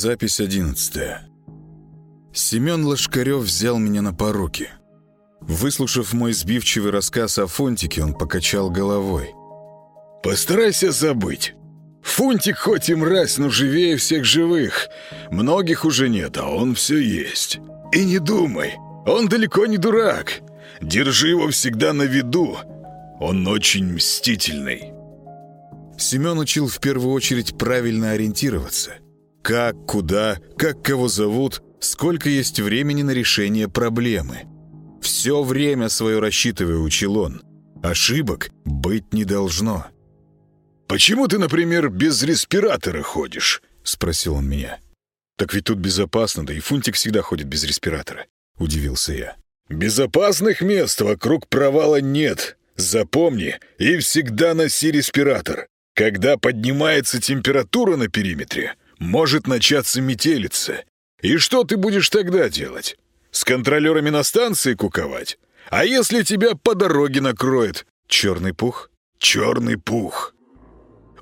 Запись одиннадцатая. Семен Лошкарев взял меня на поруки. Выслушав мой сбивчивый рассказ о Фунтике, он покачал головой. «Постарайся забыть. Фунтик хоть и мразь, но живее всех живых. Многих уже нет, а он все есть. И не думай, он далеко не дурак. Держи его всегда на виду. Он очень мстительный». Семен учил в первую очередь правильно ориентироваться. Как, куда, как кого зовут, сколько есть времени на решение проблемы. Все время свое рассчитывая, учил он. Ошибок быть не должно. «Почему ты, например, без респиратора ходишь?» — спросил он меня. «Так ведь тут безопасно, да и Фунтик всегда ходит без респиратора», — удивился я. «Безопасных мест вокруг провала нет. Запомни, и всегда носи респиратор. Когда поднимается температура на периметре, может начаться метелица. И что ты будешь тогда делать? С контролерами на станции куковать? А если тебя по дороге накроет? Черный пух? Черный пух.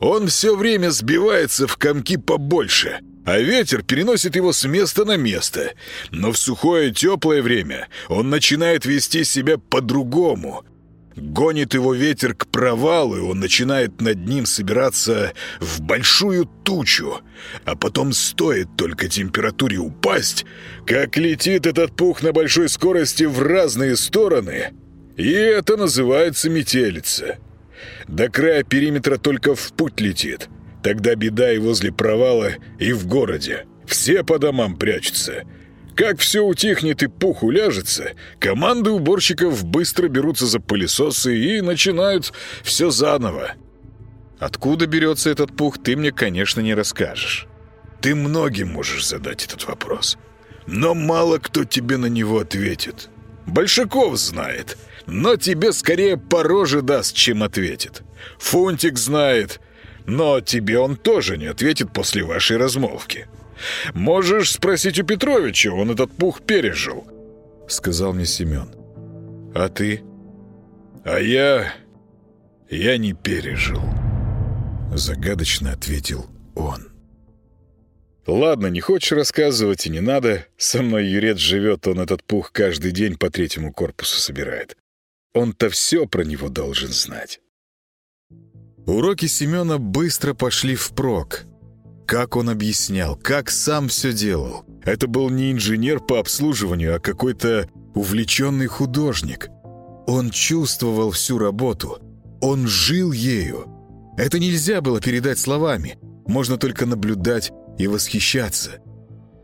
Он все время сбивается в комки побольше, а ветер переносит его с места на место. Но в сухое теплое время он начинает вести себя по-другому — Гонит его ветер к провалу, и он начинает над ним собираться в большую тучу. А потом стоит только температуре упасть, как летит этот пух на большой скорости в разные стороны. И это называется метелица. До края периметра только в путь летит. Тогда беда и возле провала, и в городе. Все по домам прячутся. Как все утихнет и пух уляжется, команды уборщиков быстро берутся за пылесосы и начинают все заново. Откуда берется этот пух, ты мне, конечно, не расскажешь. Ты многим можешь задать этот вопрос. Но мало кто тебе на него ответит. Большаков знает, но тебе скорее по роже даст, чем ответит. Фунтик знает, но тебе он тоже не ответит после вашей размолвки. Можешь спросить у Петровича, он этот пух пережил», — сказал мне Семен. «А ты?» «А я... я не пережил», — загадочно ответил он. «Ладно, не хочешь рассказывать и не надо. Со мной Юрец живет, он этот пух каждый день по третьему корпусу собирает. Он-то все про него должен знать». Уроки Семена быстро пошли впрок. Как он объяснял, как сам все делал. Это был не инженер по обслуживанию, а какой-то увлеченный художник. Он чувствовал всю работу. Он жил ею. Это нельзя было передать словами. Можно только наблюдать и восхищаться.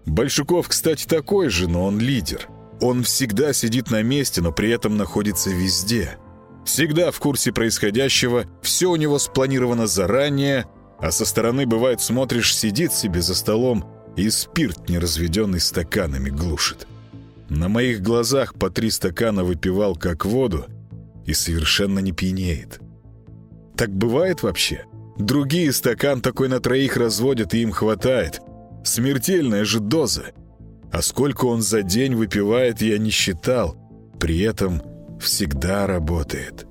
Большуков, кстати, такой же, но он лидер. Он всегда сидит на месте, но при этом находится везде. Всегда в курсе происходящего, все у него спланировано заранее, а со стороны, бывает, смотришь, сидит себе за столом и спирт, неразведенный стаканами, глушит. На моих глазах по три стакана выпивал как воду и совершенно не пьянеет. Так бывает вообще? Другие стакан такой на троих разводят, и им хватает. Смертельная же доза. А сколько он за день выпивает, я не считал. При этом всегда работает.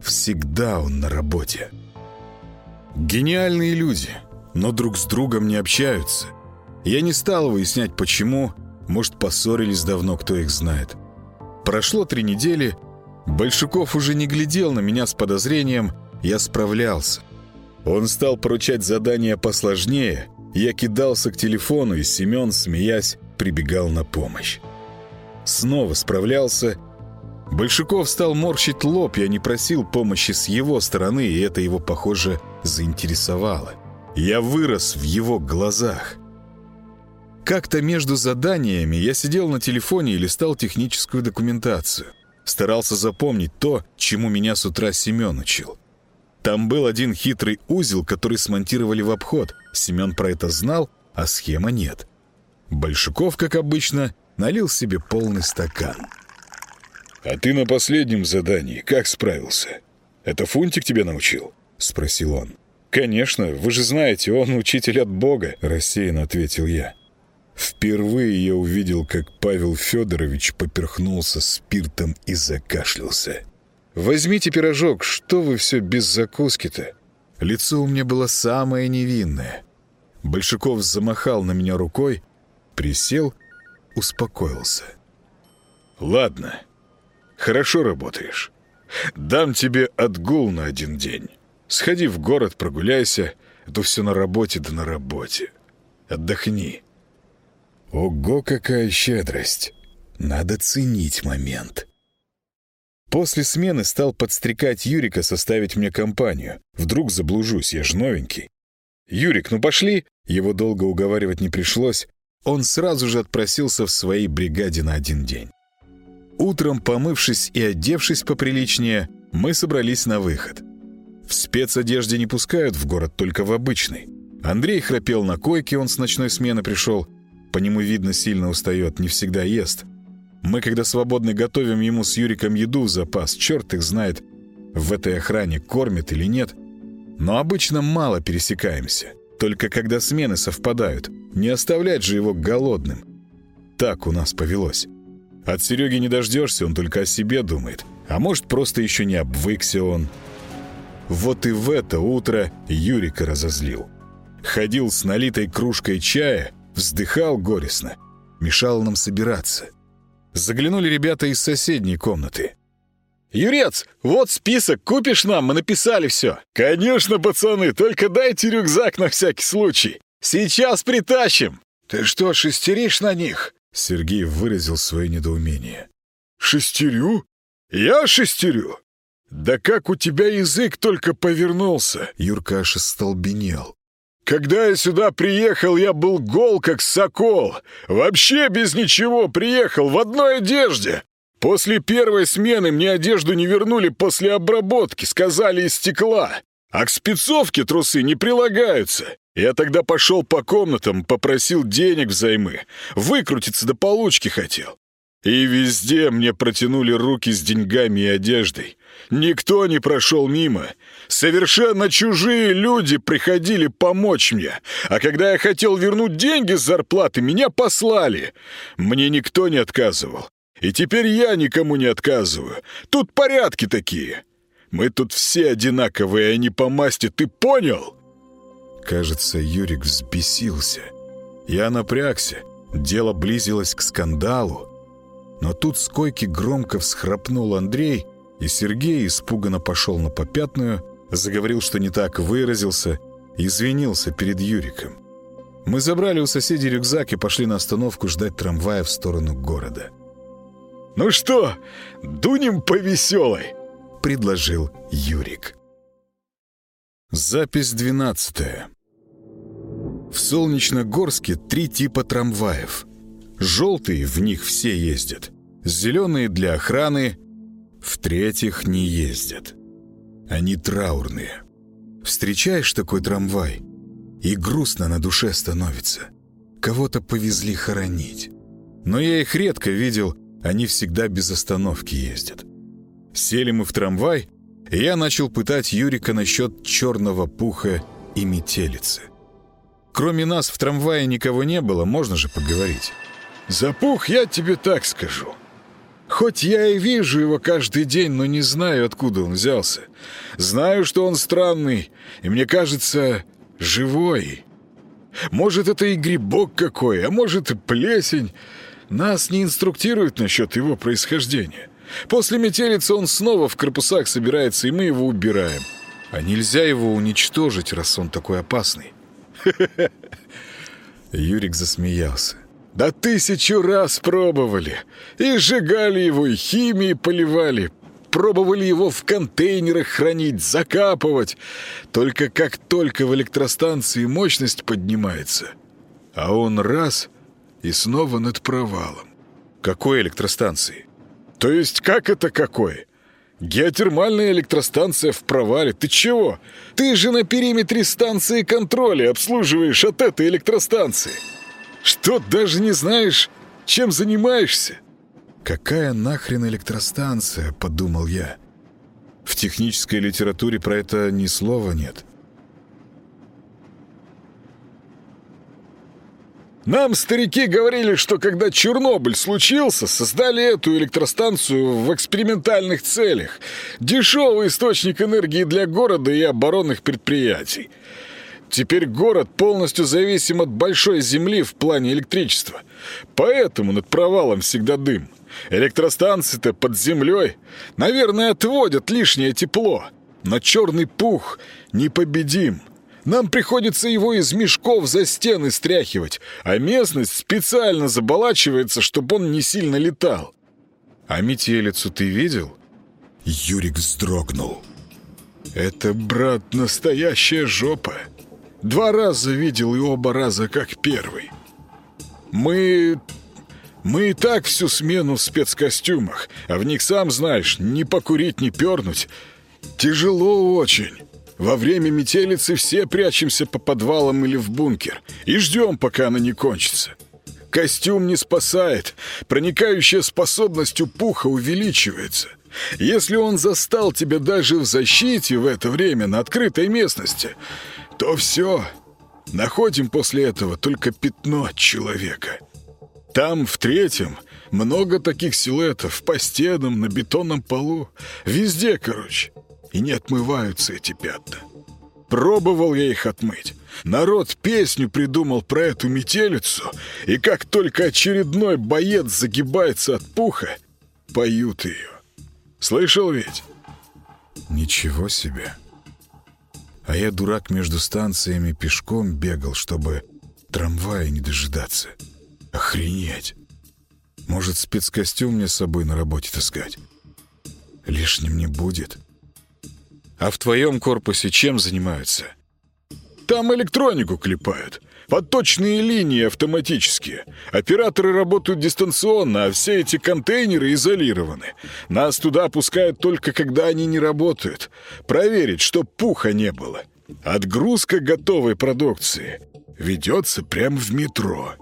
Всегда он на работе. Гениальные люди, но друг с другом не общаются. Я не стал выяснять, почему. Может, поссорились давно, кто их знает. Прошло три недели. Большаков уже не глядел на меня с подозрением. Я справлялся. Он стал поручать задания посложнее. Я кидался к телефону, и Семен, смеясь, прибегал на помощь. Снова справлялся. Большаков стал морщить лоб, я не просил помощи с его стороны, и это его, похоже, заинтересовало. Я вырос в его глазах. Как-то между заданиями я сидел на телефоне и листал техническую документацию. Старался запомнить то, чему меня с утра Семен учил. Там был один хитрый узел, который смонтировали в обход. Семен про это знал, а схема нет. Большаков, как обычно, налил себе полный стакан. «А ты на последнем задании как справился? Это Фунтик тебя научил?» — спросил он. «Конечно, вы же знаете, он учитель от Бога», — рассеянно ответил я. Впервые я увидел, как Павел Федорович поперхнулся спиртом и закашлялся. «Возьмите пирожок, что вы все без закуски-то?» Лицо у меня было самое невинное. Большаков замахал на меня рукой, присел, успокоился. «Ладно, хорошо работаешь. Дам тебе отгул на один день. Сходи в город, прогуляйся, а то все на работе да на работе. Отдохни». Ого, какая щедрость! Надо ценить момент. После смены стал подстрекать Юрика составить мне компанию. Вдруг заблужусь, я ж новенький. «Юрик, ну пошли!» Его долго уговаривать не пришлось. Он сразу же отпросился в своей бригаде на один день. Утром, помывшись и одевшись поприличнее, мы собрались на выход. В спецодежде не пускают в город, только в обычной. Андрей храпел на койке, он с ночной смены пришел. По нему видно, сильно устает, не всегда ест. Мы, когда свободно готовим ему с Юриком еду в запас, черт их знает, в этой охране кормят или нет. Но обычно мало пересекаемся, только когда смены совпадают. Не оставлять же его голодным. Так у нас повелось. От Сереги не дождешься, он только о себе думает. А может, просто еще не обвыкся он. Вот и в это утро Юрика разозлил. Ходил с налитой кружкой чая, вздыхал горестно. Мешал нам собираться. Заглянули ребята из соседней комнаты. «Юрец, вот список, купишь нам, мы написали все». «Конечно, пацаны, только дайте рюкзак на всякий случай. Сейчас притащим». «Ты что, шестеришь на них?» Сергей выразил свое недоумение. «Шестерю? Я шестерю? Да как у тебя язык только повернулся?» Юрка аж столбенел. Когда я сюда приехал, я был гол, как сокол. Вообще без ничего приехал, в одной одежде. После первой смены мне одежду не вернули после обработки, сказали из стекла. А к спецовке трусы не прилагаются. Я тогда пошел по комнатам, попросил денег взаймы. Выкрутиться до получки хотел. И везде мне протянули руки с деньгами и одеждой. Никто не прошел мимо. Совершенно чужие люди приходили помочь мне. А когда я хотел вернуть деньги с зарплаты, меня послали. Мне никто не отказывал. И теперь я никому не отказываю. Тут порядки такие. Мы тут все одинаковые, а не по масти, ты понял? Кажется, Юрик взбесился. Я напрягся. Дело близилось к скандалу. Но тут с койки громко всхрапнул Андрей, и Сергей испуганно пошел на попятную, заговорил, что не так выразился, извинился перед Юриком. Мы забрали у соседей рюкзак и пошли на остановку ждать трамвая в сторону города. «Ну что, дунем по веселой?» — предложил Юрик. Запись двенадцатая. В Солнечногорске три типа трамваев. Желтые, в них все ездят. Зеленые для охраны, в-третьих, не ездят. Они траурные. Встречаешь такой трамвай, и грустно на душе становится. Кого-то повезли хоронить. Но я их редко видел, они всегда без остановки ездят. Сели мы в трамвай, и я начал пытать Юрика насчет черного пуха и метелицы. Кроме нас в трамвае никого не было, можно же поговорить. «За пух я тебе так скажу. Хоть я и вижу его каждый день, но не знаю, откуда он взялся. Знаю, что он странный, и мне кажется, живой. Может, это и грибок какой, а может, и плесень. Нас не инструктируют насчет его происхождения. После метелицы он снова в корпусах собирается, и мы его убираем. А нельзя его уничтожить, раз он такой опасный. Юрик засмеялся. Да тысячу раз пробовали. И сжигали его, и химией поливали. Пробовали его в контейнерах хранить, закапывать. Только как только в электростанции мощность поднимается, а он раз и снова над провалом. Какой электростанции? То есть как это какой? Геотермальная электростанция в провале. Ты чего? Ты же на периметре станции контроля обслуживаешь от этой электростанции. Что, даже не знаешь, чем занимаешься?» «Какая нахрен электростанция?» — подумал я. В технической литературе про это ни слова нет. Нам старики говорили, что когда Чернобыль случился, создали эту электростанцию в экспериментальных целях. Дешевый источник энергии для города и оборонных предприятий. Теперь город полностью зависим от большой земли в плане электричества. Поэтому над провалом всегда дым. Электростанции-то под землей, наверное, отводят лишнее тепло. Но черный пух непобедим. Нам приходится его из мешков за стены стряхивать, а местность специально заболачивается, чтобы он не сильно летал. А метелицу ты видел? Юрик вздрогнул. Это, брат, настоящая жопа. Два раза видел и оба раза как первый. Мы... Мы и так всю смену в спецкостюмах, а в них, сам знаешь, не покурить, не пернуть. Тяжело очень. Во время метелицы все прячемся по подвалам или в бункер и ждем, пока она не кончится. Костюм не спасает, проникающая способность у пуха увеличивается. Если он застал тебя даже в защите в это время на открытой местности, то все. Находим после этого только пятно человека. Там, в третьем, много таких силуэтов по стенам, на бетонном полу. Везде, короче и не отмываются эти пятна. Пробовал я их отмыть. Народ песню придумал про эту метелицу, и как только очередной боец загибается от пуха, поют ее. Слышал ведь? Ничего себе. А я, дурак, между станциями пешком бегал, чтобы трамвая не дожидаться. Охренеть. Может, спецкостюм мне с собой на работе таскать? Лишним не будет. — а в твоем корпусе чем занимаются? Там электронику клепают. Подточные линии автоматические. Операторы работают дистанционно, а все эти контейнеры изолированы. Нас туда пускают только когда они не работают. Проверить, чтоб пуха не было. Отгрузка готовой продукции ведется прямо в метро.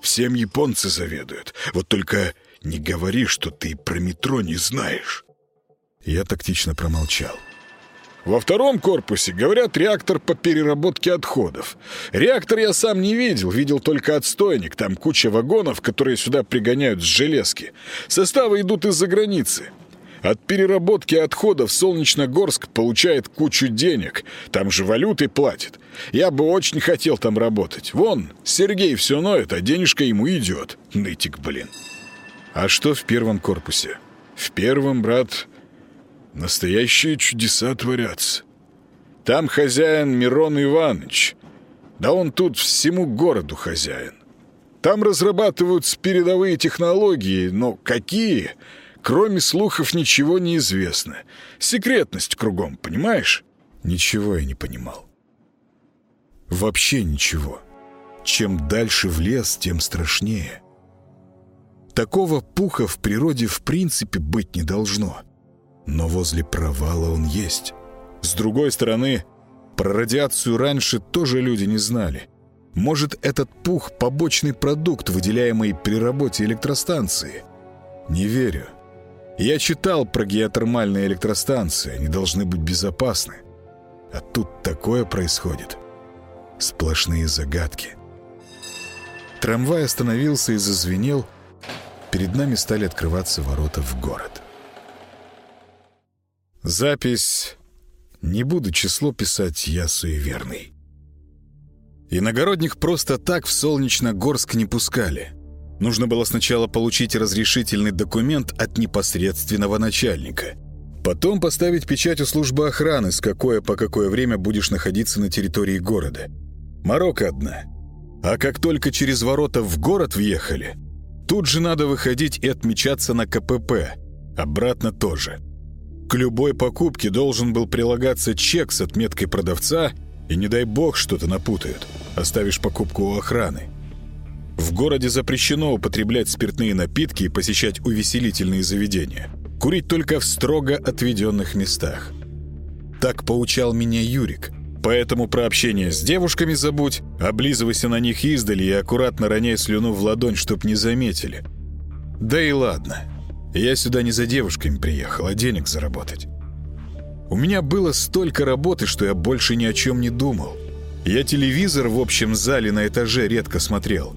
Всем японцы заведуют. Вот только не говори, что ты про метро не знаешь. Я тактично промолчал. Во втором корпусе, говорят, реактор по переработке отходов. Реактор я сам не видел, видел только отстойник. Там куча вагонов, которые сюда пригоняют с железки. Составы идут из-за границы. От переработки отходов Солнечногорск получает кучу денег. Там же валютой платит. Я бы очень хотел там работать. Вон, Сергей все ноет, а денежка ему идет. Нытик, блин. А что в первом корпусе? В первом, брат, Настоящие чудеса творятся. Там хозяин Мирон Иванович. Да он тут всему городу хозяин. Там разрабатываются передовые технологии, но какие? Кроме слухов ничего не известно. Секретность кругом, понимаешь? Ничего я не понимал. Вообще ничего. Чем дальше в лес, тем страшнее. Такого пуха в природе в принципе быть не должно. — но возле провала он есть. С другой стороны, про радиацию раньше тоже люди не знали. Может, этот пух — побочный продукт, выделяемый при работе электростанции? Не верю. Я читал про геотермальные электростанции, они должны быть безопасны. А тут такое происходит. Сплошные загадки. Трамвай остановился и зазвенел. Перед нами стали открываться ворота в город. Запись. Не буду число писать, я суеверный. Иногородних просто так в Солнечногорск не пускали. Нужно было сначала получить разрешительный документ от непосредственного начальника. Потом поставить печать у службы охраны, с какое по какое время будешь находиться на территории города. Марокко одна. А как только через ворота в город въехали, тут же надо выходить и отмечаться на КПП. Обратно тоже. К любой покупке должен был прилагаться чек с отметкой продавца, и не дай бог что-то напутают. Оставишь покупку у охраны. В городе запрещено употреблять спиртные напитки и посещать увеселительные заведения. Курить только в строго отведенных местах. Так поучал меня Юрик. Поэтому про общение с девушками забудь, облизывайся на них издали и аккуратно роняй слюну в ладонь, чтоб не заметили. Да и ладно. Я сюда не за девушками приехал, а денег заработать. У меня было столько работы, что я больше ни о чем не думал. Я телевизор в общем зале на этаже редко смотрел.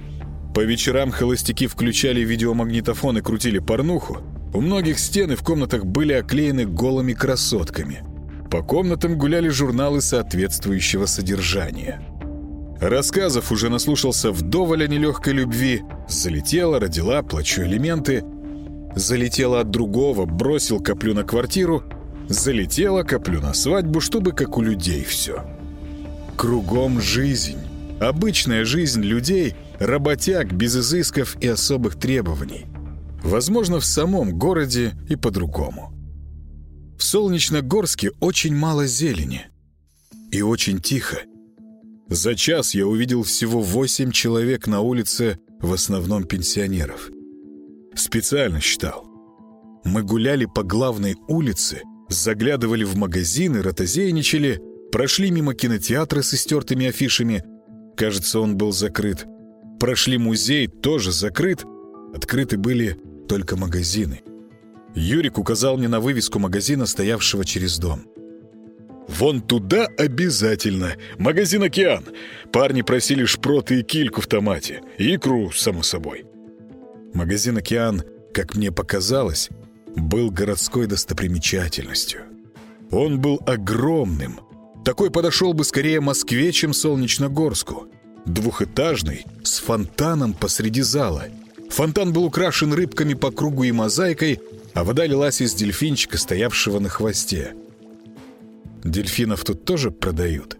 По вечерам холостяки включали видеомагнитофон и крутили порнуху. У многих стены в комнатах были оклеены голыми красотками. По комнатам гуляли журналы соответствующего содержания. Рассказов уже наслушался вдоволь о нелегкой любви. Залетела, родила, плачу элементы. Залетела от другого, бросил, коплю на квартиру. Залетела, коплю на свадьбу, чтобы как у людей все. Кругом жизнь. Обычная жизнь людей, работяг, без изысков и особых требований. Возможно, в самом городе и по-другому. В Солнечногорске очень мало зелени. И очень тихо. За час я увидел всего восемь человек на улице, в основном пенсионеров. Специально считал. Мы гуляли по главной улице, заглядывали в магазины, ротозейничали, прошли мимо кинотеатра с истертыми афишами. Кажется, он был закрыт. Прошли музей, тоже закрыт. Открыты были только магазины. Юрик указал мне на вывеску магазина, стоявшего через дом. «Вон туда обязательно. Магазин «Океан». Парни просили шпроты и кильку в томате. И икру, само собой». Магазин «Океан», как мне показалось, был городской достопримечательностью. Он был огромным. Такой подошел бы скорее Москве, чем Солнечногорску. Двухэтажный, с фонтаном посреди зала. Фонтан был украшен рыбками по кругу и мозаикой, а вода лилась из дельфинчика, стоявшего на хвосте. Дельфинов тут тоже продают.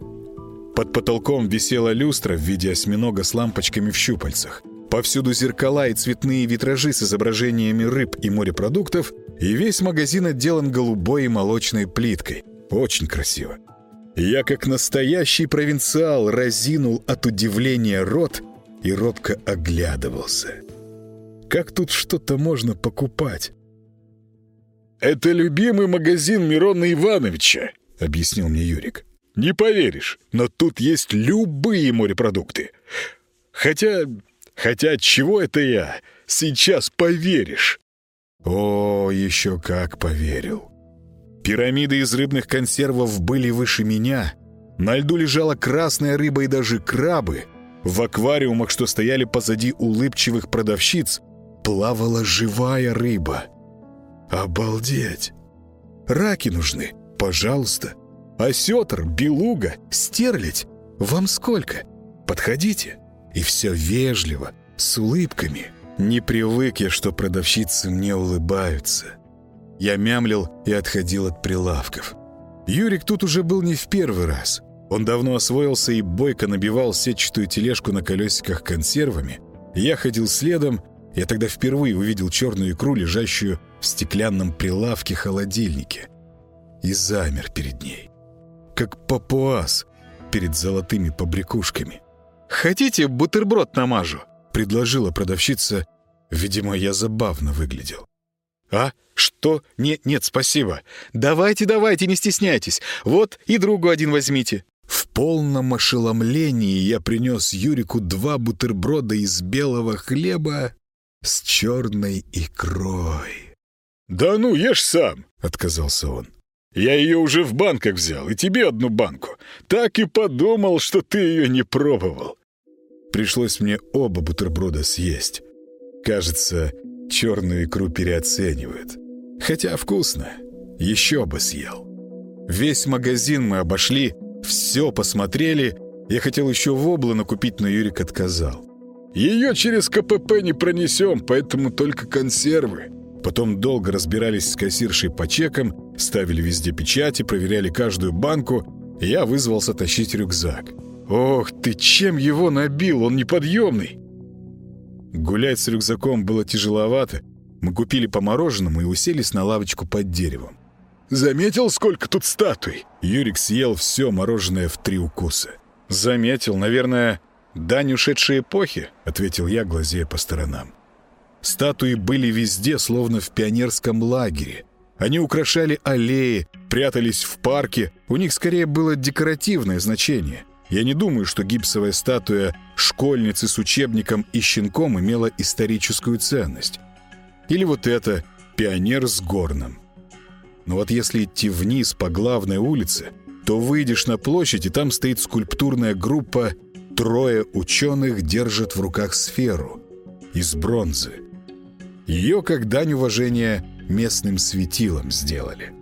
Под потолком висела люстра в виде осьминога с лампочками в щупальцах. Повсюду зеркала и цветные витражи с изображениями рыб и морепродуктов, и весь магазин отделан голубой и молочной плиткой. Очень красиво. Я, как настоящий провинциал, разинул от удивления рот и робко оглядывался. Как тут что-то можно покупать? «Это любимый магазин Мирона Ивановича», — объяснил мне Юрик. «Не поверишь, но тут есть любые морепродукты. Хотя... хотя чего это я? Сейчас поверишь». О, еще как поверил. Пирамиды из рыбных консервов были выше меня. На льду лежала красная рыба и даже крабы. В аквариумах, что стояли позади улыбчивых продавщиц, плавала живая рыба. Обалдеть! Раки нужны? Пожалуйста. Осетр, белуга, стерлядь. Вам сколько? Подходите. И все вежливо, с улыбками. Не привык я, что продавщицы мне улыбаются. Я мямлил и отходил от прилавков. Юрик тут уже был не в первый раз. Он давно освоился и бойко набивал сетчатую тележку на колесиках консервами. Я ходил следом, я тогда впервые увидел черную икру, лежащую в стеклянном прилавке-холодильнике и замер перед ней, как папуас перед золотыми побрякушками. «Хотите, бутерброд намажу?» — предложила продавщица. Видимо, я забавно выглядел. «А? Что? Нет, нет, спасибо. Давайте, давайте, не стесняйтесь. Вот и другу один возьмите». В полном ошеломлении я принес Юрику два бутерброда из белого хлеба с черной икрой. «Да ну, ешь сам!» — отказался он. Я ее уже в банках взял, и тебе одну банку. Так и подумал, что ты ее не пробовал. Пришлось мне оба бутерброда съесть. Кажется, черную икру переоценивают. Хотя вкусно. Еще бы съел. Весь магазин мы обошли, все посмотрели. Я хотел еще воблы накупить, но Юрик отказал. Ее через КПП не пронесем, поэтому только консервы. Потом долго разбирались с кассиршей по чекам, ставили везде печати, проверяли каждую банку. Я вызвался тащить рюкзак. «Ох ты, чем его набил? Он неподъемный!» Гулять с рюкзаком было тяжеловато. Мы купили по мороженому и уселись на лавочку под деревом. «Заметил, сколько тут статуй?» Юрик съел все мороженое в три укуса. «Заметил, наверное, дань ушедшей эпохи», — ответил я, глазея по сторонам. Статуи были везде, словно в пионерском лагере. Они украшали аллеи, прятались в парке, у них скорее было декоративное значение. Я не думаю, что гипсовая статуя школьницы с учебником и щенком имела историческую ценность. Или вот это «Пионер с горном». Но вот если идти вниз по главной улице, то выйдешь на площадь, и там стоит скульптурная группа «Трое ученых держат в руках сферу» из бронзы. Ее, как дань уважения, местным светилом сделали.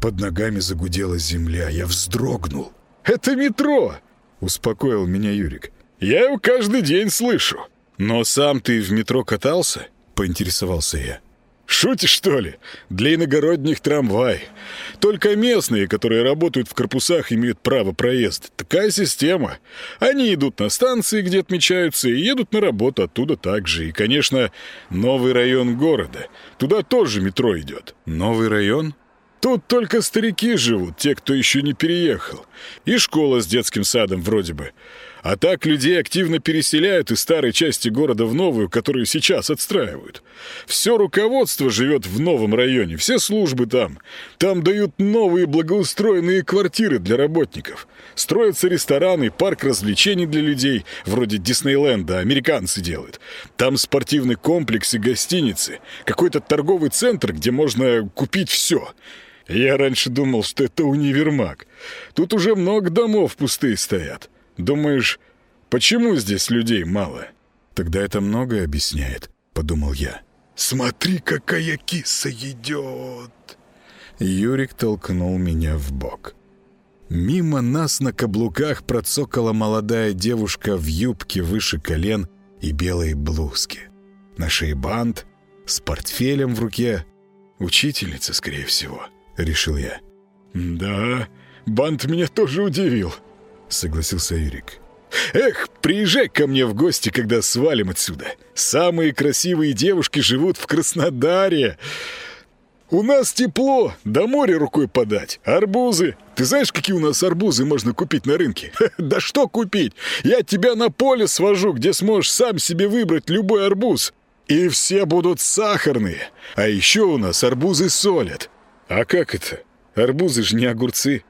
Под ногами загудела земля. Я вздрогнул. «Это метро!» — успокоил меня Юрик. «Я его каждый день слышу». «Но сам ты в метро катался?» — поинтересовался я. «Шутишь, что ли? Для иногородних трамвай. Только местные, которые работают в корпусах, имеют право проезда. Такая система. Они идут на станции, где отмечаются, и едут на работу оттуда также. И, конечно, новый район города. Туда тоже метро идет». «Новый район?» Тут только старики живут, те, кто еще не переехал. И школа с детским садом вроде бы. А так людей активно переселяют из старой части города в новую, которую сейчас отстраивают. Все руководство живет в новом районе, все службы там. Там дают новые благоустроенные квартиры для работников. Строятся рестораны, парк развлечений для людей, вроде Диснейленда, американцы делают. Там спортивный комплекс и гостиницы. Какой-то торговый центр, где можно купить все. Я раньше думал, что это универмаг. Тут уже много домов пустые стоят. Думаешь, почему здесь людей мало? Тогда это многое объясняет, подумал я. Смотри, какая киса идет. Юрик толкнул меня в бок. Мимо нас на каблуках процокала молодая девушка в юбке выше колен и белой блузке. На шее бант, с портфелем в руке. Учительница, скорее всего, решил я. «Да, бант меня тоже удивил», — согласился Юрик. «Эх, приезжай ко мне в гости, когда свалим отсюда. Самые красивые девушки живут в Краснодаре. У нас тепло, до моря рукой подать. Арбузы. Ты знаешь, какие у нас арбузы можно купить на рынке? Да что купить? Я тебя на поле свожу, где сможешь сам себе выбрать любой арбуз. И все будут сахарные. А еще у нас арбузы солят. А как это? Арбузы же не огурцы.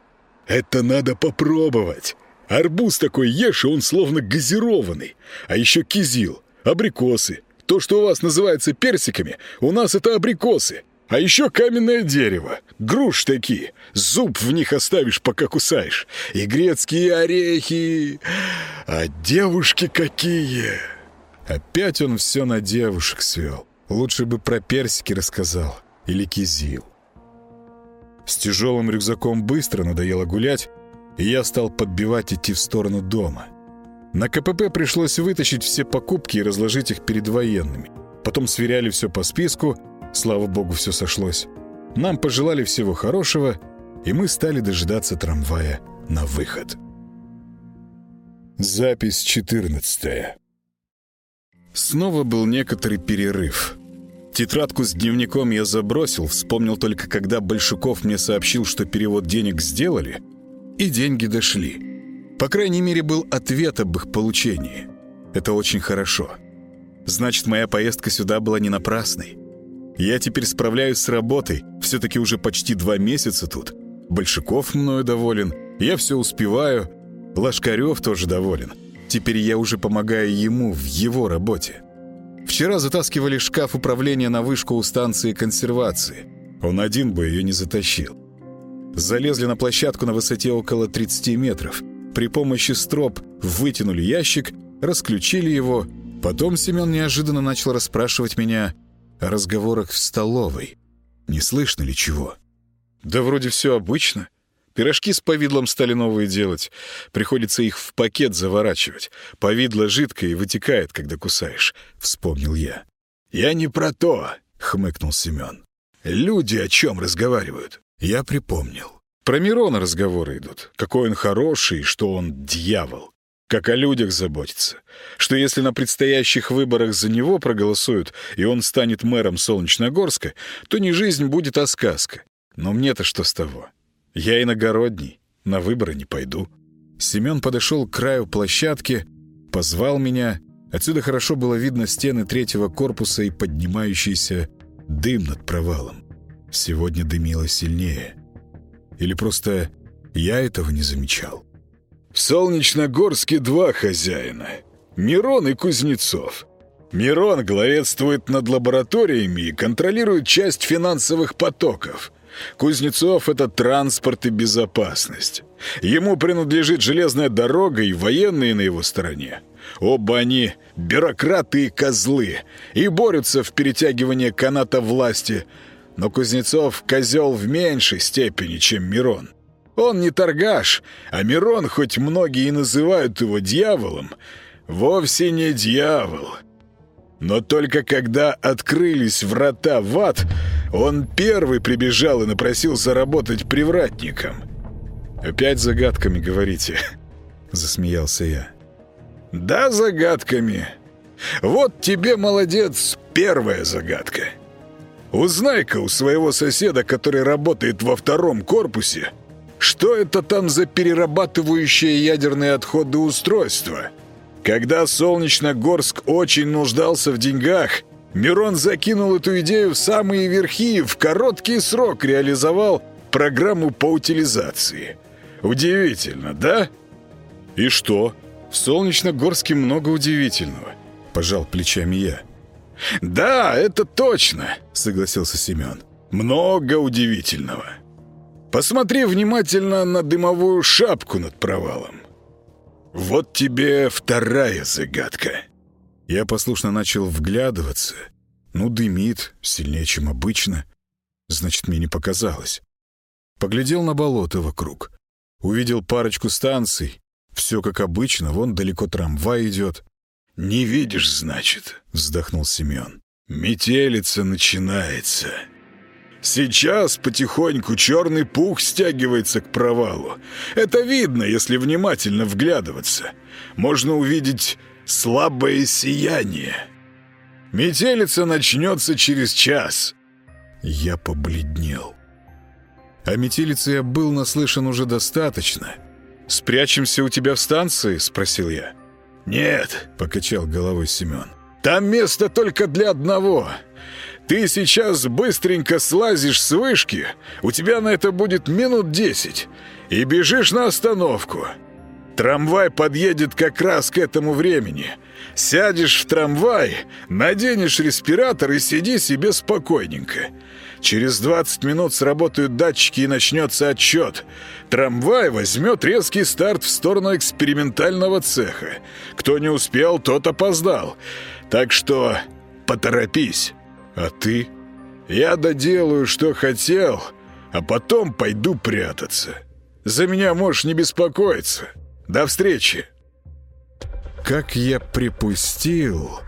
Это надо попробовать. Арбуз такой ешь, и он словно газированный. А еще кизил, абрикосы. То, что у вас называется персиками, у нас это абрикосы. А еще каменное дерево, груш такие. Зуб в них оставишь, пока кусаешь. И грецкие орехи. А девушки какие! Опять он все на девушек свел. Лучше бы про персики рассказал. Или кизил. С тяжелым рюкзаком быстро надоело гулять, и я стал подбивать идти в сторону дома. На КПП пришлось вытащить все покупки и разложить их перед военными. Потом сверяли все по списку, слава богу, все сошлось. Нам пожелали всего хорошего, и мы стали дожидаться трамвая на выход. Запись 14 Снова был некоторый перерыв. Тетрадку с дневником я забросил, вспомнил только, когда Большаков мне сообщил, что перевод денег сделали — и деньги дошли. По крайней мере, был ответ об их получении. Это очень хорошо. Значит, моя поездка сюда была не напрасной. Я теперь справляюсь с работой, все-таки уже почти два месяца тут. Большаков мною доволен, я все успеваю, Лашкарев тоже доволен. Теперь я уже помогаю ему в его работе. Вчера затаскивали шкаф управления на вышку у станции консервации. Он один бы ее не затащил. Залезли на площадку на высоте около 30 метров. При помощи строп вытянули ящик, расключили его. Потом Семен неожиданно начал расспрашивать меня о разговорах в столовой. Не слышно ли чего? Да вроде все обычно. Пирожки с повидлом стали новые делать. Приходится их в пакет заворачивать. Повидло жидкое и вытекает, когда кусаешь, — вспомнил я. «Я не про то», — хмыкнул Семен. «Люди о чем разговаривают?» Я припомнил. Про Мирона разговоры идут. Какой он хороший, что он дьявол. Как о людях заботится. Что если на предстоящих выборах за него проголосуют, и он станет мэром Солнечногорска, то не жизнь будет, а сказка. Но мне-то что с того? Я иногородний, на выборы не пойду. Семен подошел к краю площадки, позвал меня. Отсюда хорошо было видно стены третьего корпуса и поднимающийся дым над провалом. Сегодня дымило сильнее. Или просто я этого не замечал? В Солнечногорске два хозяина. Мирон и Кузнецов. Мирон главенствует над лабораториями и контролирует часть финансовых потоков. Кузнецов — это транспорт и безопасность. Ему принадлежит железная дорога и военные на его стороне. Оба они — бюрократы и козлы, и борются в перетягивании каната власти — Но Кузнецов — козел в меньшей степени, чем Мирон. Он не торгаш, а Мирон, хоть многие и называют его дьяволом, вовсе не дьявол. Но только когда открылись врата в ад, он первый прибежал и напросился работать привратником. «Опять загадками говорите?» — засмеялся я. «Да, загадками. Вот тебе, молодец, первая загадка. Узнай-ка у своего соседа, который работает во втором корпусе, что это там за перерабатывающее ядерные отходы устройство? Когда Солнечногорск очень нуждался в деньгах, Мирон закинул эту идею в самые верхи и в короткий срок реализовал программу по утилизации. Удивительно, да? И что? В Солнечногорске много удивительного, пожал плечами я. Да, это точно, согласился Семен. Много удивительного. Посмотри внимательно на дымовую шапку над провалом. Вот тебе вторая загадка. Я послушно начал вглядываться. Ну, дымит, сильнее, чем обычно. Значит, мне не показалось. Поглядел на болото вокруг. Увидел парочку станций. Все как обычно, вон далеко трамвай идет. «Не видишь, значит», — вздохнул Семен. «Метелица начинается». Сейчас потихоньку черный пух стягивается к провалу. Это видно, если внимательно вглядываться. Можно увидеть слабое сияние. Метелица начнется через час. Я побледнел. О метелице я был наслышан уже достаточно. «Спрячемся у тебя в станции?» — спросил я. «Нет», — покачал головой Семен. «Там место только для одного. Ты сейчас быстренько слазишь с вышки, у тебя на это будет минут десять, и бежишь на остановку. Трамвай подъедет как раз к этому времени. Сядешь в трамвай, наденешь респиратор и сиди себе спокойненько. Через 20 минут сработают датчики и начнется отчет. Трамвай возьмет резкий старт в сторону экспериментального цеха. Кто не успел, тот опоздал. Так что поторопись. А ты? Я доделаю, что хотел, а потом пойду прятаться. За меня можешь не беспокоиться. До встречи. Как я припустил...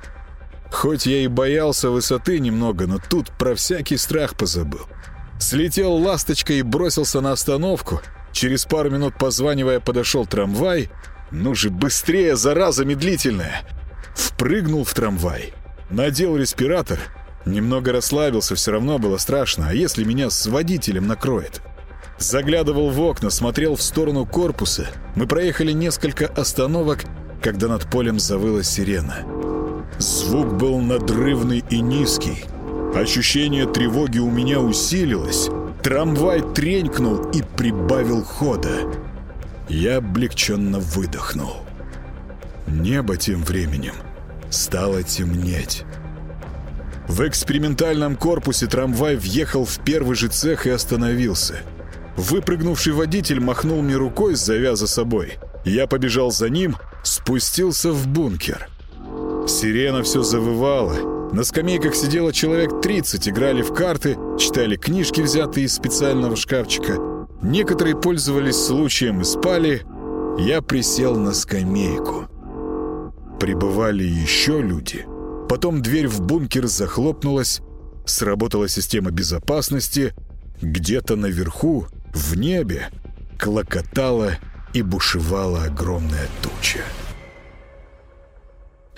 Хоть я и боялся высоты немного, но тут про всякий страх позабыл. Слетел ласточкой и бросился на остановку. Через пару минут, позванивая, подошел трамвай. Ну же, быстрее, зараза медлительная! Впрыгнул в трамвай. Надел респиратор — Немного расслабился, все равно было страшно. А если меня с водителем накроет? Заглядывал в окна, смотрел в сторону корпуса. Мы проехали несколько остановок, когда над полем завыла сирена. Звук был надрывный и низкий. Ощущение тревоги у меня усилилось. Трамвай тренькнул и прибавил хода. Я облегченно выдохнул. Небо тем временем стало темнеть. В экспериментальном корпусе трамвай въехал в первый же цех и остановился. Выпрыгнувший водитель махнул мне рукой, зовя за собой. Я побежал за ним, спустился в бункер. Сирена все завывала. На скамейках сидело человек 30, играли в карты, читали книжки, взятые из специального шкафчика. Некоторые пользовались случаем и спали. Я присел на скамейку. Прибывали еще люди — Потом дверь в бункер захлопнулась, сработала система безопасности, где-то наверху, в небе, клокотала и бушевала огромная туча.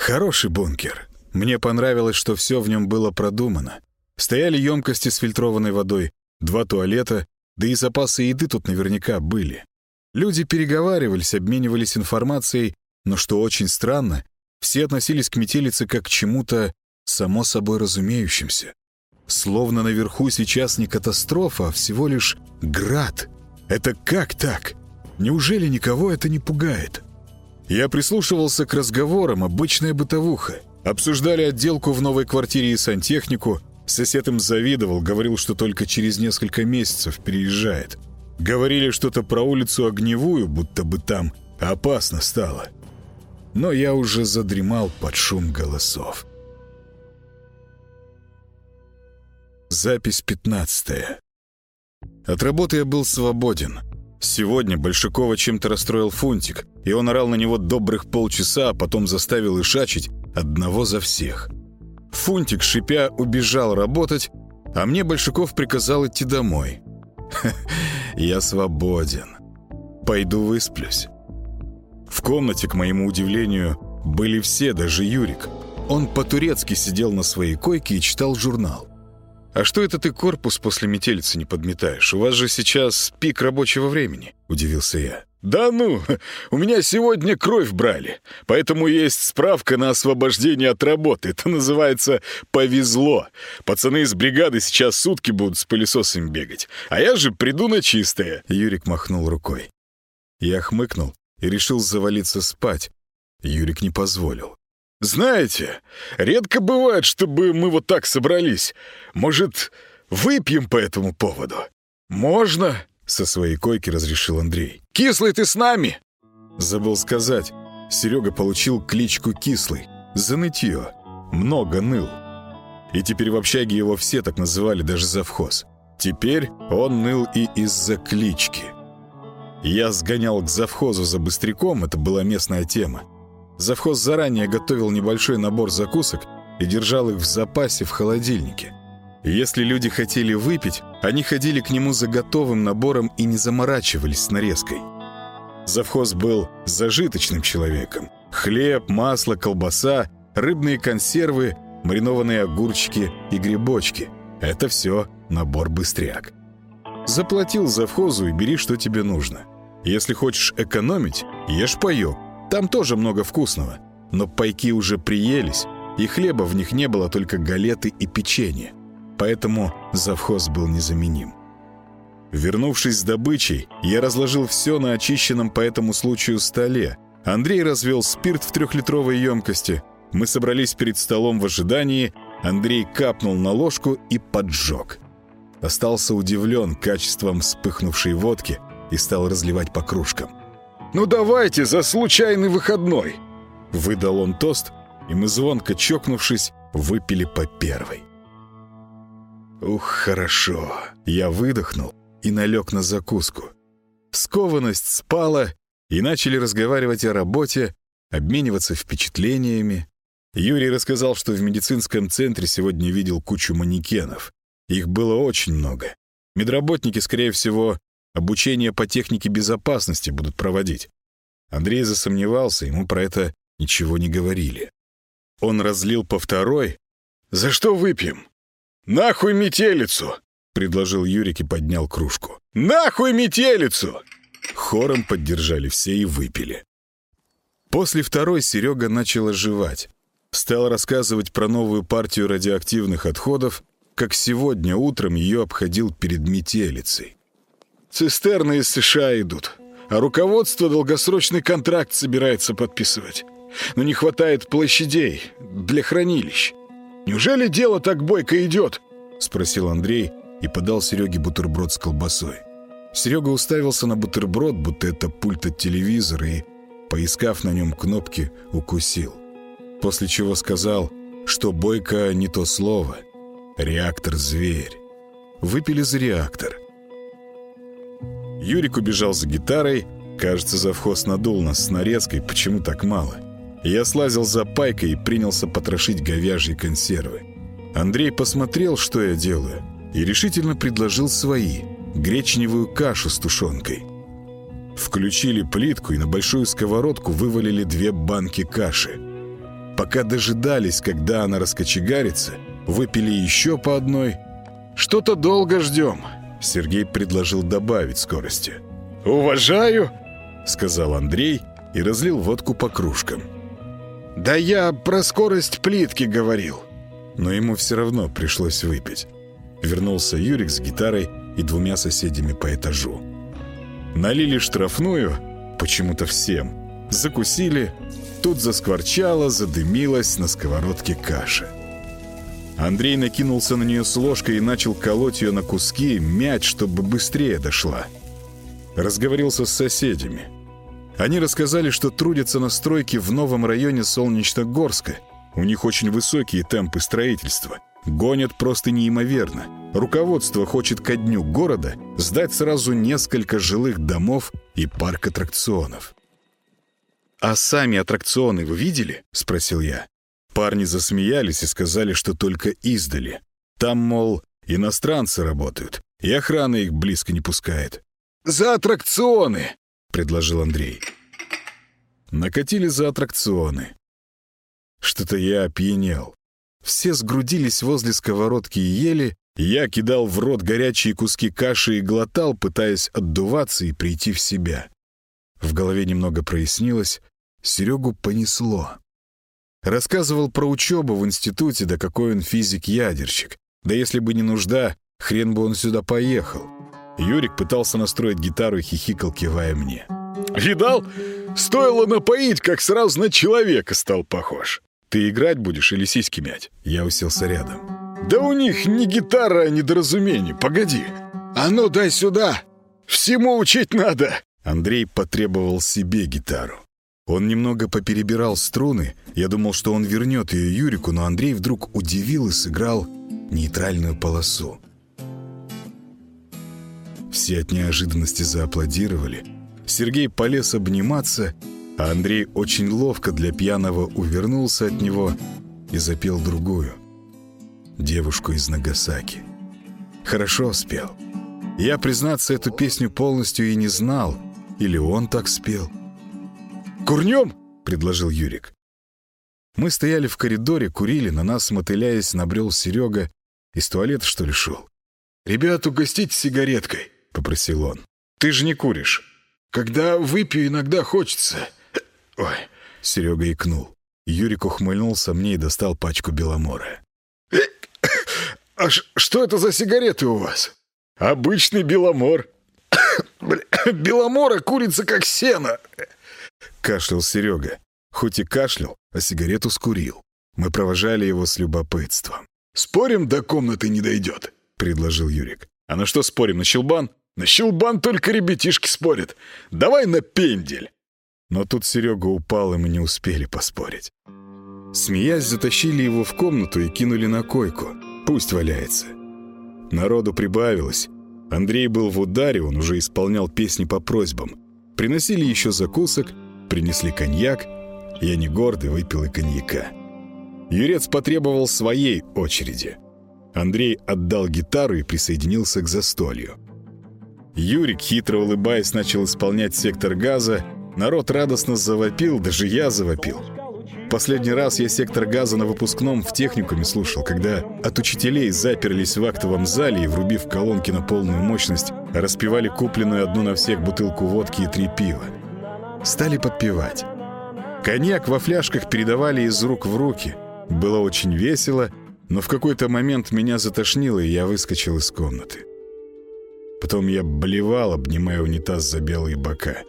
Хороший бункер. Мне понравилось, что все в нем было продумано. Стояли емкости с фильтрованной водой, два туалета, да и запасы еды тут наверняка были. Люди переговаривались, обменивались информацией, но, что очень странно, все относились к метелице как к чему-то само собой разумеющимся. Словно наверху сейчас не катастрофа, а всего лишь град. Это как так? Неужели никого это не пугает? Я прислушивался к разговорам, обычная бытовуха. Обсуждали отделку в новой квартире и сантехнику. Сосед им завидовал, говорил, что только через несколько месяцев переезжает. Говорили что-то про улицу Огневую, будто бы там опасно стало но я уже задремал под шум голосов. Запись пятнадцатая. От работы я был свободен. Сегодня Большакова чем-то расстроил Фунтик, и он орал на него добрых полчаса, а потом заставил ишачить одного за всех. Фунтик, шипя, убежал работать, а мне Большаков приказал идти домой. Я свободен. Пойду высплюсь. В комнате, к моему удивлению, были все, даже Юрик. Он по-турецки сидел на своей койке и читал журнал. «А что это ты корпус после метелицы не подметаешь? У вас же сейчас пик рабочего времени», — удивился я. «Да ну, у меня сегодня кровь брали, поэтому есть справка на освобождение от работы. Это называется «повезло». Пацаны из бригады сейчас сутки будут с пылесосами бегать, а я же приду на чистое». Юрик махнул рукой. Я хмыкнул и решил завалиться спать. Юрик не позволил. «Знаете, редко бывает, чтобы мы вот так собрались. Может, выпьем по этому поводу?» «Можно?» — со своей койки разрешил Андрей. «Кислый ты с нами?» Забыл сказать. Серега получил кличку Кислый. За нытье. Много ныл. И теперь в общаге его все так называли, даже завхоз. Теперь он ныл и из-за клички. Я сгонял к завхозу за быстряком, это была местная тема. Завхоз заранее готовил небольшой набор закусок и держал их в запасе в холодильнике. Если люди хотели выпить, они ходили к нему за готовым набором и не заморачивались с нарезкой. Завхоз был зажиточным человеком. Хлеб, масло, колбаса, рыбные консервы, маринованные огурчики и грибочки – это все набор быстряк. Заплатил завхозу и бери, что тебе нужно. Если хочешь экономить, ешь паёк. Там тоже много вкусного. Но пайки уже приелись, и хлеба в них не было, только галеты и печенье. Поэтому завхоз был незаменим. Вернувшись с добычей, я разложил все на очищенном по этому случаю столе. Андрей развел спирт в трехлитровой емкости. Мы собрались перед столом в ожидании. Андрей капнул на ложку и поджег. Остался удивлен качеством вспыхнувшей водки и стал разливать по кружкам. «Ну давайте за случайный выходной!» Выдал он тост, и мы, звонко чокнувшись, выпили по первой. Ух, хорошо. Я выдохнул и налег на закуску. Скованность спала, и начали разговаривать о работе, обмениваться впечатлениями. Юрий рассказал, что в медицинском центре сегодня видел кучу манекенов. Их было очень много. Медработники, скорее всего, обучение по технике безопасности будут проводить. Андрей засомневался, ему про это ничего не говорили. Он разлил по второй. «За что выпьем?» «Нахуй метелицу!» — предложил Юрик и поднял кружку. «Нахуй метелицу!» Хором поддержали все и выпили. После второй Серега начал оживать. Стал рассказывать про новую партию радиоактивных отходов, как сегодня утром ее обходил перед метелицей. Цистерны из США идут, а руководство долгосрочный контракт собирается подписывать. Но не хватает площадей для хранилищ. Неужели дело так бойко идет?» — спросил Андрей и подал Сереге бутерброд с колбасой. Серега уставился на бутерброд, будто это пульт от телевизора, и, поискав на нем кнопки, укусил. После чего сказал, что бойко не то слово. Реактор-зверь. Выпили за реактор. Юрик убежал за гитарой. Кажется, завхоз надул нас с нарезкой, почему так мало. Я слазил за пайкой и принялся потрошить говяжьи консервы. Андрей посмотрел, что я делаю, и решительно предложил свои – гречневую кашу с тушенкой. Включили плитку и на большую сковородку вывалили две банки каши. Пока дожидались, когда она раскочегарится, выпили еще по одной. «Что-то долго ждем», Сергей предложил добавить скорости. «Уважаю», — сказал Андрей и разлил водку по кружкам. «Да я про скорость плитки говорил». Но ему все равно пришлось выпить. Вернулся Юрик с гитарой и двумя соседями по этажу. Налили штрафную, почему-то всем. Закусили, тут заскворчало, задымилось на сковородке каша. Андрей накинулся на нее с ложкой и начал колоть ее на куски, мять, чтобы быстрее дошла. Разговорился с соседями. Они рассказали, что трудятся на стройке в новом районе Солнечногорска. У них очень высокие темпы строительства. Гонят просто неимоверно. руководство хочет ко дню города сдать сразу несколько жилых домов и парк аттракционов. «А сами аттракционы вы видели?» — спросил я. Парни засмеялись и сказали, что только издали. Там, мол, иностранцы работают, и охрана их близко не пускает. «За аттракционы!» — предложил Андрей. Накатили за аттракционы. Что-то я опьянел. Все сгрудились возле сковородки и ели, я кидал в рот горячие куски каши и глотал, пытаясь отдуваться и прийти в себя. В голове немного прояснилось, Серегу понесло. Рассказывал про учебу в институте, да какой он физик-ядерщик. Да если бы не нужда, хрен бы он сюда поехал. Юрик пытался настроить гитару и хихикал, кивая мне. «Видал? Стоило напоить, как сразу на человека стал похож. Ты играть будешь или сиськи мять?» Я уселся рядом. «Да у них не гитара, а недоразумение. Погоди. А ну, дай сюда. Всему учить надо!» Андрей потребовал себе гитару. Он немного поперебирал струны. Я думал, что он вернет ее Юрику, но Андрей вдруг удивил и сыграл нейтральную полосу. Все от неожиданности зааплодировали. Сергей полез обниматься, а Андрей очень ловко для пьяного увернулся от него и запел другую. Девушку из Нагасаки. Хорошо спел. Я, признаться, эту песню полностью и не знал. Или он так спел. «Курнем?» — предложил Юрик. Мы стояли в коридоре, курили, на нас, мотыляясь, набрел Серега. Из туалета, что ли, шел? «Ребят, угостить сигареткой», — попросил он. «Ты же не куришь». «Когда выпью, иногда хочется». «Ой», — Серега икнул. Юрик ухмыльнулся мне и достал пачку Беломора. «А что это за сигареты у вас?» «Обычный Беломор». «Беломора курица как сено». Кашлял Серега. Хоть и кашлял, а сигарету скурил. Мы провожали его с любопытством. «Спорим, до комнаты не дойдет?» — предложил Юрик. «А на что спорим, на щелбан?» «На щелбан только ребятишки спорят. Давай на пендель!» Но тут Серега упал, и мы не успели поспорить. Смеясь, затащили его в комнату и кинули на койку. Пусть валяется. Народу прибавилось. Андрей был в ударе, он уже исполнял песни по просьбам. Приносили еще закусок, принесли коньяк. Я не гордый, выпил и коньяка. Юрец потребовал своей очереди. Андрей отдал гитару и присоединился к застолью. Юрик, хитро улыбаясь, начал исполнять сектор газа. Народ радостно завопил, даже я завопил. Последний раз я сектор газа на выпускном в техникуме слушал, когда от учителей заперлись в актовом зале и, врубив колонки на полную мощность, распивали купленную одну на всех бутылку водки и три пива. Стали подпевать. Коньяк во фляжках передавали из рук в руки. Было очень весело, но в какой-то момент меня затошнило, и я выскочил из комнаты. Потом я блевал, обнимая унитаз за белые бока.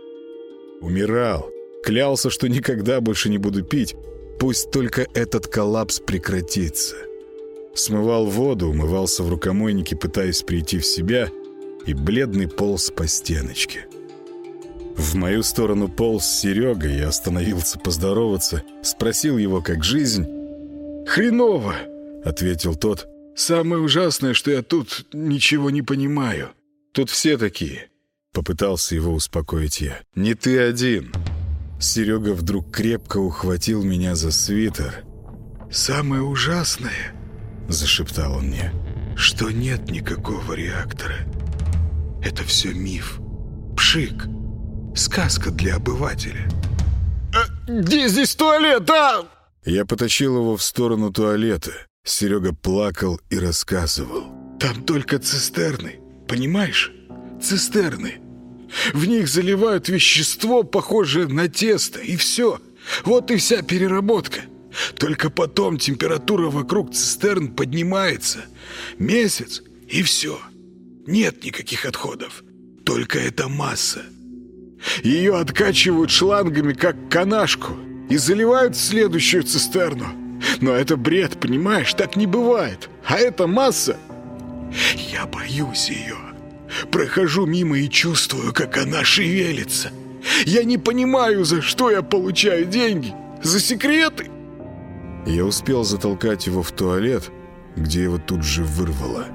Умирал. Клялся, что никогда больше не буду пить, пусть только этот коллапс прекратится. Смывал воду, умывался в рукомойнике, пытаясь прийти в себя, и бледный полз по стеночке. В мою сторону полз Серега, я остановился поздороваться, спросил его, как жизнь. «Хреново!» — ответил тот. «Самое ужасное, что я тут ничего не понимаю. Тут все такие». Попытался его успокоить я. «Не ты один». Серега вдруг крепко ухватил меня за свитер. «Самое ужасное», — зашептал он мне, — «что нет никакого реактора. Это все миф. Пшик. Сказка для обывателя». А, «Где здесь туалет, да?» Я потащил его в сторону туалета. Серега плакал и рассказывал. «Там только цистерны, понимаешь? Цистерны. В них заливают вещество, похожее на тесто, и все. Вот и вся переработка. Только потом температура вокруг цистерн поднимается. Месяц, и все. Нет никаких отходов. Только эта масса. Ее откачивают шлангами, как канашку, и заливают в следующую цистерну. Но это бред, понимаешь? Так не бывает. А эта масса... Я боюсь ее. Прохожу мимо и чувствую, как она шевелится. Я не понимаю, за что я получаю деньги. За секреты? Я успел затолкать его в туалет, где его тут же вырвало.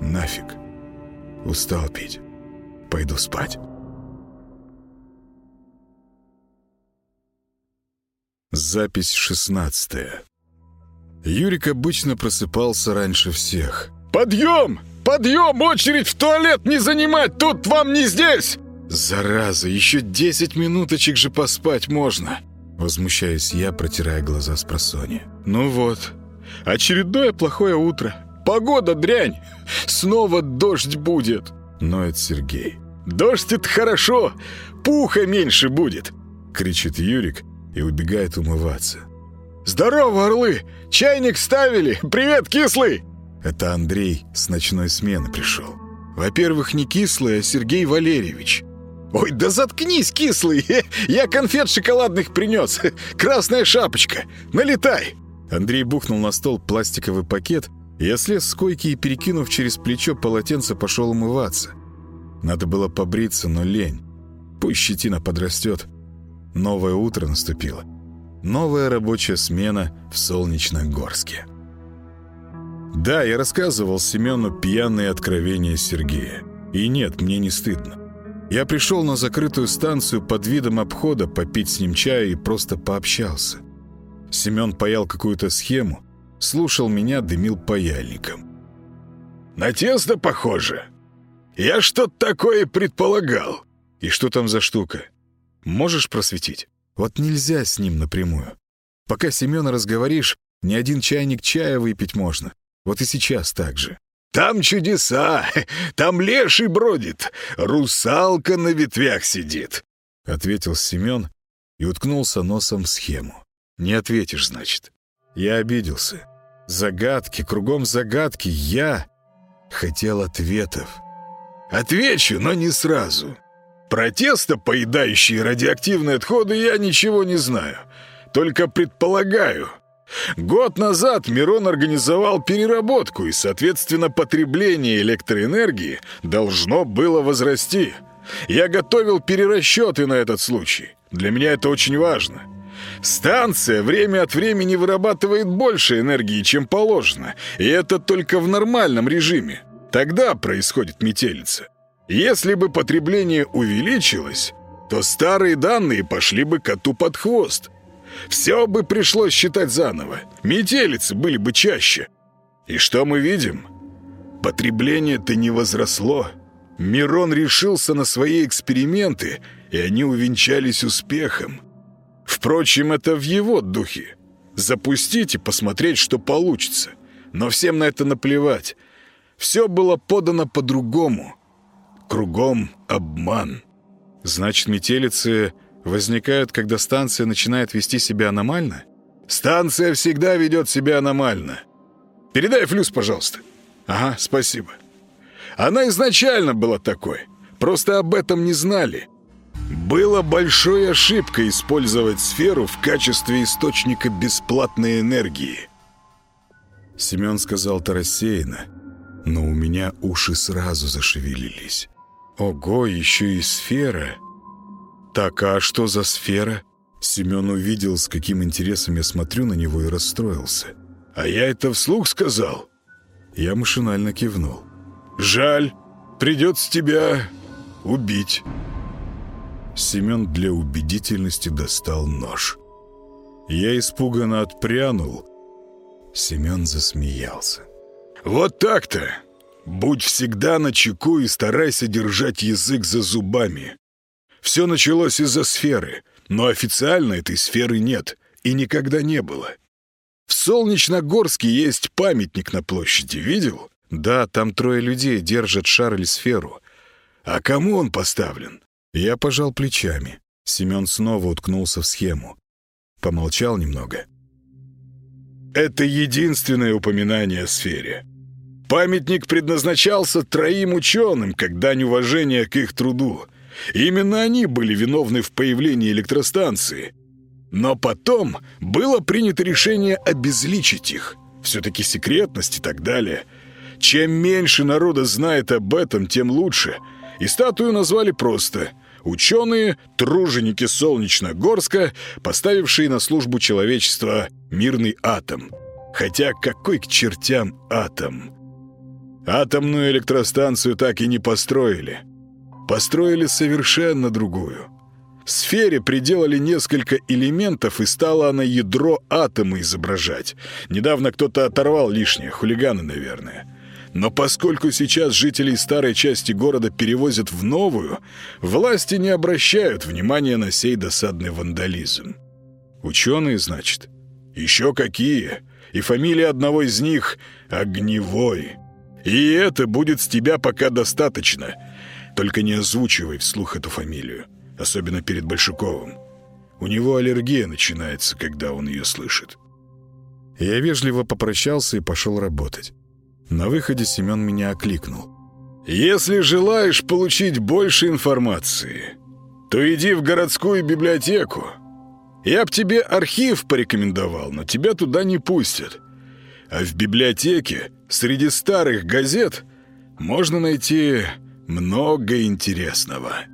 Нафиг. Устал пить. Пойду спать. Запись шестнадцатая. Юрик обычно просыпался раньше всех. «Подъем! Подъем! Очередь в туалет не занимать! Тут вам не здесь!» «Зараза, еще десять минуточек же поспать можно!» Возмущаюсь я, протирая глаза с просони. «Ну вот, очередное плохое утро. Погода дрянь! Снова дождь будет!» Ноет Сергей. «Дождь — это хорошо! Пуха меньше будет!» Кричит Юрик и убегает умываться. «Здорово, орлы! Чайник ставили! Привет, кислый!» Это Андрей с ночной смены пришел. Во-первых, не кислый, а Сергей Валерьевич. «Ой, да заткнись, кислый! Я конфет шоколадных принес! Красная шапочка! Налетай!» Андрей бухнул на стол пластиковый пакет, я слез с койки и, перекинув через плечо полотенце, пошел умываться. Надо было побриться, но лень. Пусть щетина подрастет. Новое утро наступило. Новая рабочая смена в Солнечногорске. Да, я рассказывал Семену пьяные откровения Сергея. И нет, мне не стыдно. Я пришел на закрытую станцию под видом обхода попить с ним чаю и просто пообщался. Семен паял какую-то схему, слушал меня, дымил паяльником. «На тесто похоже. Я что-то такое предполагал». «И что там за штука? Можешь просветить?» Вот нельзя с ним напрямую. Пока Семена разговоришь, ни один чайник чая выпить можно. Вот и сейчас так же. «Там чудеса! Там леший бродит! Русалка на ветвях сидит!» — ответил Семен и уткнулся носом в схему. «Не ответишь, значит. Я обиделся. Загадки, кругом загадки. Я хотел ответов». «Отвечу, но не сразу. Протеста, поедающие радиоактивные отходы, я ничего не знаю. Только предполагаю. Год назад Мирон организовал переработку, и, соответственно, потребление электроэнергии должно было возрасти. Я готовил перерасчеты на этот случай. Для меня это очень важно. Станция время от времени вырабатывает больше энергии, чем положено, и это только в нормальном режиме. Тогда происходит метелица. Если бы потребление увеличилось, то старые данные пошли бы коту под хвост. Все бы пришлось считать заново. Метелицы были бы чаще. И что мы видим? Потребление-то не возросло. Мирон решился на свои эксперименты, и они увенчались успехом. Впрочем, это в его духе. Запустить и посмотреть, что получится. Но всем на это наплевать. Все было подано по-другому. Кругом обман. Значит, метелицы возникают, когда станция начинает вести себя аномально? Станция всегда ведет себя аномально. Передай флюс, пожалуйста. Ага, спасибо. Она изначально была такой. Просто об этом не знали. Было большой ошибкой использовать сферу в качестве источника бесплатной энергии. Семен сказал-то рассеянно, но у меня уши сразу зашевелились. Ого, еще и сфера. Так, а что за сфера? Семен увидел, с каким интересом я смотрю на него и расстроился. А я это вслух сказал. Я машинально кивнул. Жаль, придется тебя убить. Семен для убедительности достал нож. Я испуганно отпрянул. Семен засмеялся. «Вот так-то! Будь всегда на чеку и старайся держать язык за зубами. Все началось из-за сферы, но официально этой сферы нет и никогда не было. В Солнечногорске есть памятник на площади, видел? Да, там трое людей держат шар или сферу. А кому он поставлен? Я пожал плечами. Семен снова уткнулся в схему. Помолчал немного. Это единственное упоминание о сфере. Памятник предназначался троим ученым, как дань уважения к их труду. Именно они были виновны в появлении электростанции. Но потом было принято решение обезличить их. Все-таки секретность и так далее. Чем меньше народа знает об этом, тем лучше. И статую назвали просто «Ученые, труженики Солнечногорска, поставившие на службу человечества мирный атом». Хотя какой к чертям атом? Атомную электростанцию так и не построили. Построили совершенно другую. В сфере приделали несколько элементов, и стало она ядро атома изображать. Недавно кто-то оторвал лишнее, хулиганы, наверное. Но поскольку сейчас жителей старой части города перевозят в новую, власти не обращают внимания на сей досадный вандализм. Ученые, значит? Еще какие? И фамилия одного из них — Огневой. И это будет с тебя пока достаточно. Только не озвучивай вслух эту фамилию, особенно перед Большаковым. У него аллергия начинается, когда он ее слышит. Я вежливо попрощался и пошел работать. На выходе Семен меня окликнул. «Если желаешь получить больше информации, то иди в городскую библиотеку. Я б тебе архив порекомендовал, но тебя туда не пустят. А в библиотеке среди старых газет можно найти много интересного».